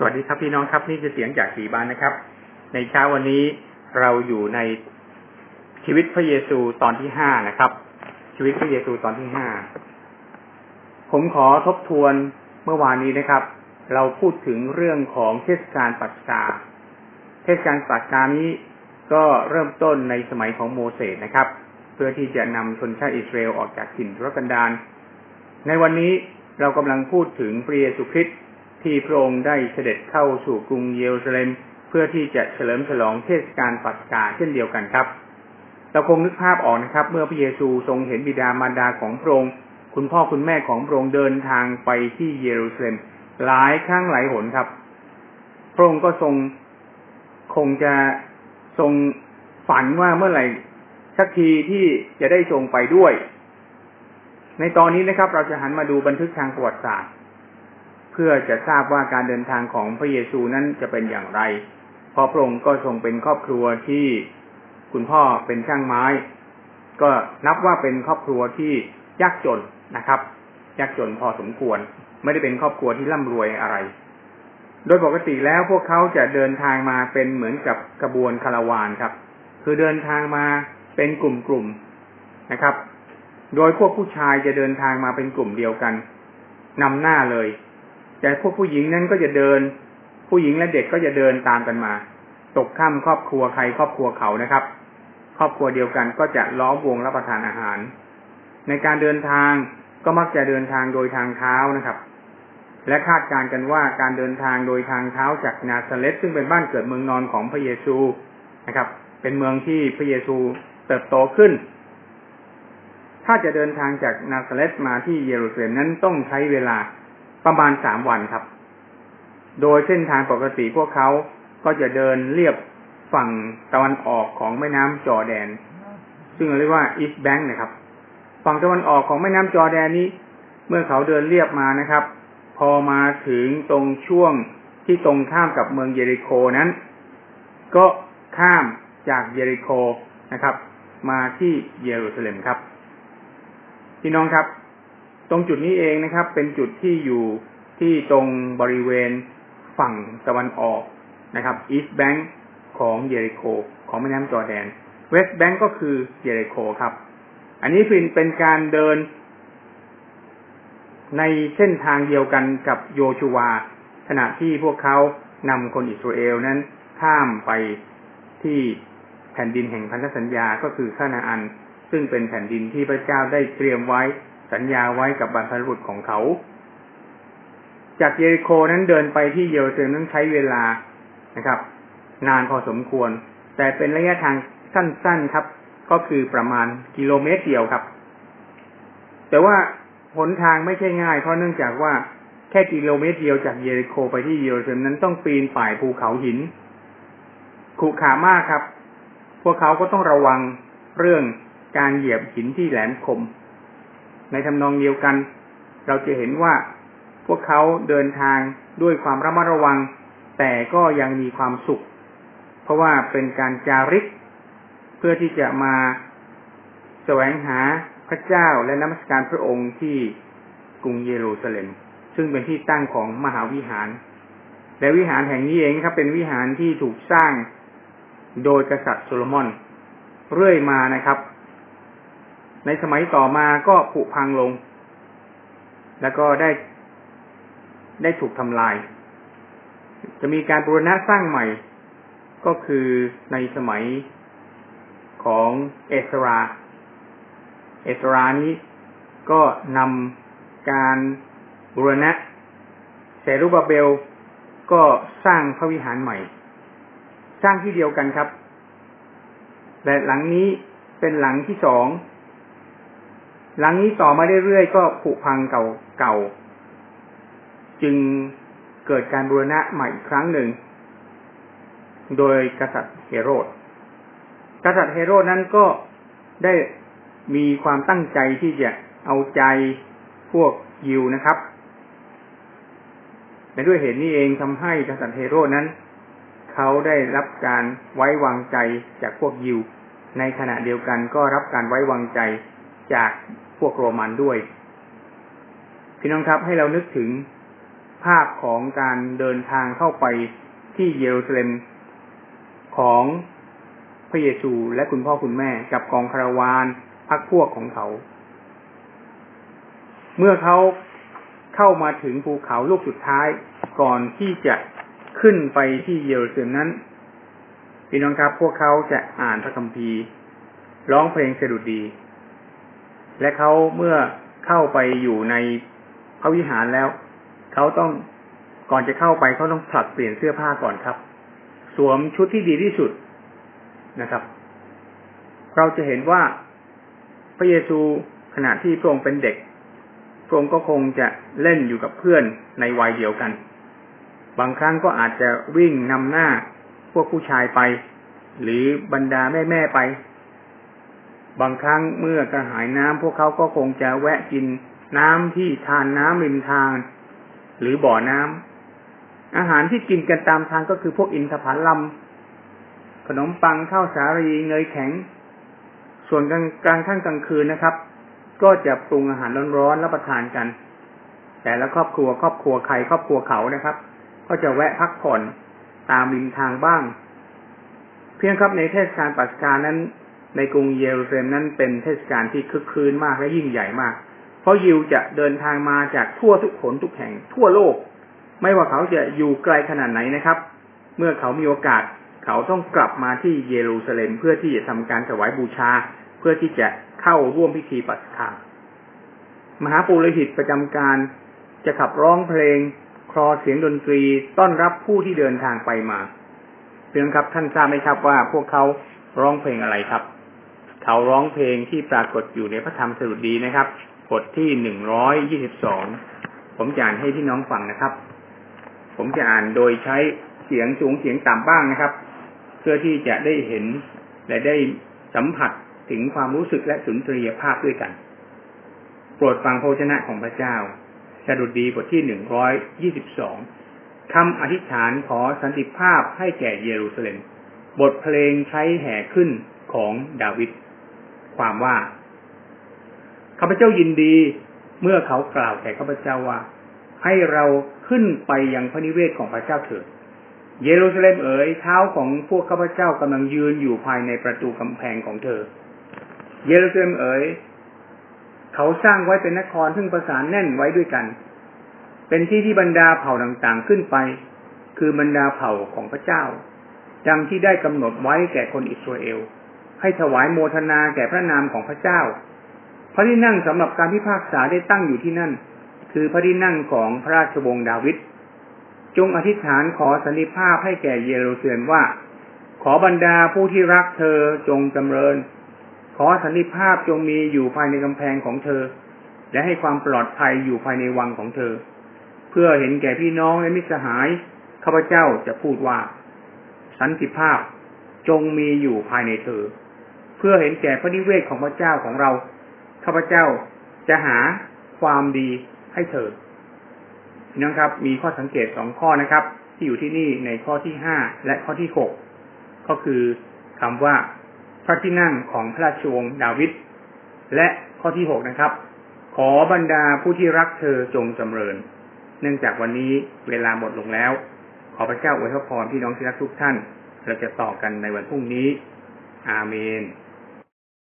สวัสดีครับพี่น้องครับนี่คือเสียงจากสีบานนะครับ ในเช้าวันนี้เราอยู่ในชีวิตพระเยซูตอนที่ห้านะครับ ชีวิตพระเยซูตอนที่ห้าผมขอทบทวนเมื่อวานนี้นะครับ เราพูดถึงเรื่องของเทศกาลปัสกา เทศกาลปัสกานี้ก็เริ่มต้นในสมัยของโมเสสนะครับ เพื่อที่จะนำชนชาติอิสราเอลออกจากถิ่นทุรกันดารในวันนี้เรากำลังพูดถึงพระเยซูคริสต์ ที่พระองค์ได้เสด็จเข้าสู่กรุงเยรูซาเล็ม เพื่อที่จะเฉลิมฉลองเทศกาลปัสกาเช่นเดียวกันครับ เราคงนึกภาพออกนะครับ เมื่อพระเยซูทรงเห็นบิดามารดาของพระองค์คุณพ่อคุณแม่ของพระองค์เดินทางไปที่เยรูซาเล็ม หลายครั้งหลายหนครับ พระองค์ก็ทรงคงจะทรงฝันว่าเมื่อไหร่สักทีที่จะได้ทรงไปด้วย ในตอนนี้นะครับ เราจะหันมาดูบันทึกทางประวัติศาสตร์ พื่อจะทราบว่าการเดินทางของพระเยซูนั้นจะเป็นอย่างไร เพราะพระองค์ก็ทรงเป็นครอบครัวที่คุณพ่อเป็นช่างไม้ ก็นับว่าเป็นครอบครัวที่ยากจนนะครับยากจนพอสมควร ไม่ได้เป็นครอบครัวที่ร่ำรวยอะไร โดยปกติแล้วพวกเขาจะเดินทางมาเป็นเหมือนกับกระบวนคาราวานครับ คือเดินทางมาเป็นกลุ่มๆนะครับ โดยพวกผู้ชายจะเดินทางมาเป็นกลุ่มเดียวกันนำหน้าเลย แต่พวกผู้หญิงนั้นก็จะเดิน ผู้หญิงและเด็กก็จะเดินตามกันมา ตกค่ำครอบครัวใครครอบครัวเขานะครับ ครอบครัวเดียวกันก็จะล้อมวงรับประทานอาหาร ในการเดินทางก็มักจะเดินทางโดยทางเท้านะครับ และคาดการกันว่าการเดินทางโดยทางเท้าจากนาซาเรตซึ่งเป็นบ้านเกิดเมืองนอนของพระเยซูนะครับ เป็นเมืองที่พระเยซูเติบโตขึ้น ถ้าจะเดินทางจากนาซาเรตมาที่เยรูซาเล็มนั้นต้องใช้เวลา ประมาณสามวันครับ โดยเส้นทางปกติพวกเขาก็จะเดินเรียบฝั่งตะวันออกของแม่น้ำจอแดน ซึ่งเรียกว่าอีสแบงค์นะครับ ฝั่งตะวันออกของแม่น้ำจอแดนนี้ เมื่อเขาเดินเรียบมานะครับ พอมาถึงตรงช่วงที่ตรงข้ามกับเมืองเยริโคนั้น ก็ข้ามจากเยริโคนะครับ มาที่เยรูซาเล็มครับ พี่น้องครับ ตรงจุดนี้เองนะครับ เป็นจุดที่อยู่ที่ตรงบริเวณฝั่งตะวันออกนะครับอีสต์แบงค์ของเยริโค ของแม่น้ำจอแดนเวสต์แบงค์ก็คือเยริโคครับ อันนี้เป็นการเดินในเส้นทางเดียวกันกับโยชูวา ขณะที่พวกเขานำคนอิสราเอลนั้นข้ามไปที่แผ่นดินแห่งพันธสัญญาก็คือข้านาอัน ซึ่งเป็นแผ่นดินที่พระเจ้าได้เตรียมไว้ สัญญาไว้กับบรรพบุรุษของเขา จากเยริโคนั้นเดินไปที่เยรูซาเล็มนั้นใช้เวลานะครับ นานพอสมควร แต่เป็นระยะทางสั้น ๆครับ ก็คือประมาณกิโลเมตรเดียวครับ แต่ว่าหนทางไม่ใช่ง่าย เพราะเนื่องจากว่าแค่กิโลเมตรเดียวจากเยริโคไปที่เยรูซาเล็มนั้นต้องปีนป่ายภูเขาหินขรุขามากครับ พวกเขาก็ต้องระวังเรื่องการเหยียบหินที่แหลมคม ในทำนองเดียวกัน เราจะเห็นว่าพวกเขาเดินทางด้วยความระมัดระวัง แต่ก็ยังมีความสุข เพราะว่าเป็นการจาริก เพื่อที่จะมาแสวงหาพระเจ้าและนมัสการพระองค์ที่กรุงเยรูซาเล็ม ซึ่งเป็นที่ตั้งของมหาวิหาร และวิหารแห่งนี้เองครับเป็นวิหารที่ถูกสร้างโดยกษัตริย์โซโลมอน เรื่อยมานะครับ ในสมัยต่อมาก็ผุพังลง แล้วก็ได้ได้ถูกทำลาย จะมีการบูรณะสร้างใหม่ ก็คือในสมัยของเอสรา เอสรานี้ก็นำการบูรณะเซรุบาเบลก็สร้างพระวิหารใหม่ สร้างที่เดียวกันครับแต่หลังนี้เป็นหลังที่สอง หลังนี้ต่อมาเรื่อยๆก็ผุพังเก่าๆจึงเกิดการบูรณะใหม่อีกครั้งหนึ่ง โดยกษัตริย์เฮโรดกษัตริย์เฮโรดนั้นก็ได้มีความตั้งใจที่จะเอาใจพวกยิวนะครับและด้วยเหตุนี้เองทำให้กษัตริย์เฮโรดนั้น เขาได้รับการไว้วางใจจากพวกยิว ในขณะเดียวกันก็รับการไว้วางใจจาก พวกโรมันด้วย พี่น้องครับให้เรานึกถึงภาพของการเดินทางเข้าไปที่เยรูซาเล็มของพระเยซูและคุณพ่อคุณแม่กับกองคาราวานพักพวกของเขา เมื่อเขาเข้ามาถึงภูเขาลูกสุดท้ายก่อนที่จะขึ้นไปที่เยรูซาเล็มนั้นพี่น้องครับ พวกเขาจะอ่านพระคัมภีร์ ร้องเพลงสดุดี และเขาเมื่อเข้าไปอยู่ในพระวิหารแล้วเขาต้องก่อนจะเข้าไปเขาต้องผลัดเปลี่ยนเสื้อผ้าก่อนครับ สวมชุดที่ดีที่สุดนะครับ เราจะเห็นว่าพระเยซูขณะที่พระองค์เป็นเด็กพระองค์ก็คงจะเล่นอยู่กับเพื่อนในวัยเดียวกัน บางครั้งก็อาจจะวิ่งนำหน้าพวกผู้ชายไป หรือบรรดาแม่แม่ไป บางครั้งเมื่อกระหายน้ำพวกเขาก็คงจะแวะกินน้ำที่ทานน้ำริมทาง หรือบ่อน้ำอาหารที่กินกันตามทางก็คือพวกอินทผลัมขนมปังข้าวสาลีเนยแข็ง ส่วนกลางกลางค่ำกลางคืนนะครับ ก็จะปรุงอาหารร้อนๆรับประทานกัน แต่ละครอบครัวครอบครัวใครครอบครัวเขานะครับ ก็จะแวะพักผ่อนตามริมทางบ้าง เพียงครับในเทศกาลปัสกานั้น ในกรุงเยรูซาเล็มนั้นเป็นเทศกาลที่คึกคืนมากและยิ่งใหญ่มาก เพราะยิวจะเดินทางมาจากทั่วทุกขนทุกแห่งทั่วโลก ไม่ว่าเขาจะอยู่ไกลขนาดไหนนะครับ เมื่อเขามีโอกาสเขาต้องกลับมาที่เยรูซาเล็มเพื่อที่จะทำการถวายบูชา เพื่อที่จะเข้าร่วมพิธีปัสกามหาปุโรหิตประจำการจะขับร้องเพลงคลอเสียงดนตรีต้อนรับผู้ที่เดินทางไปมาเพื่อนครับท่านทราบไหมครับว่าพวกเขาร้องเพลงอะไรครับ เขาร้องเพลงที่ปรากฏอยู่ในพระธรรมสดุดีนะครับบทที่หนึ่งร้อยยี่สิบสองผมจะอ่านให้พี่น้องฟังนะครับ ผมจะอ่านโดยใช้เสียงสูงเสียงต่ำบ้างนะครับ เพื่อที่จะได้เห็นและได้สัมผัสถึงความรู้สึกและสุนทรียภาพด้วยกัน โปรดฟังโภชนะของพระเจ้าสดุดีบทที่หนึ่งร้อยยี่สิบสองคำอธิษฐานขอสันติภาพให้แก่เยรูซาเล็ม บทเพลงใช้แห่ขึ้นของดาวิด ความว่าข้าพเจ้ายินดี เมื่อเขากล่าวแก่ข้าพเจ้าว่า ให้เราขึ้นไปยังพระนิเวศของพระเจ้าเถิดเยรูซาเล็มเอ๋ยเท้าของพวกข้าพเจ้ากำลังยืนอยู่ภายในประตูกำแพงของเธอ เยรูซาเล็มเอ๋ยเขาสร้างไว้เป็นนครซึ่งประสานแน่นไว้ด้วยกัน เป็นที่ที่บรรดาเผ่าต่างๆขึ้นไป คือบรรดาเผ่าของพระเจ้า ดังที่ได้กำหนดไว้แก่คนอิสราเอล ให้ถวายโมทนาแก่พระนามของพระเจ้า พระที่นั่งสำหรับการพิพากษาได้ตั้งอยู่ที่นั่น คือพระที่นั่งของพระราชวงศ์ดาวิดจงอธิษฐานขอสันติภาพให้แก่เยรูซาเล็มว่า ขอบรรดาผู้ที่รักเธอจงจำเริญ ขอสันติภาพจงมีอยู่ภายในกำแพงของเธอ และให้ความปลอดภัยอยู่ภายในวังของเธอ เพื่อเห็นแก่พี่น้องและมิตรสหายข้าพเจ้าจะพูดว่า สันติภาพจงมีอยู่ภายในเธอ เพื่อเห็นแก่พระนิเวศของพระเจ้าของเราข้าพเจ้าจะหาความดีให้เธอพี่น้องครับ มีข้อสังเกตสองข้อนะครับ ที่อยู่ที่นี่ในข้อที่ห้าและข้อที่หกก็คือคำว่าพระที่นั่งของพระราชวงศ์ดาวิดและข้อที่หกนะครับ ขอบรรดาผู้ที่รักเธอจงจำเริญ เนื่องจากวันนี้เวลาหมดลงแล้ว ขอพระเจ้าอวยพรพี่น้องที่รักทุกท่าน เราจะต่อกันในวันพรุ่งนี้ อาเมน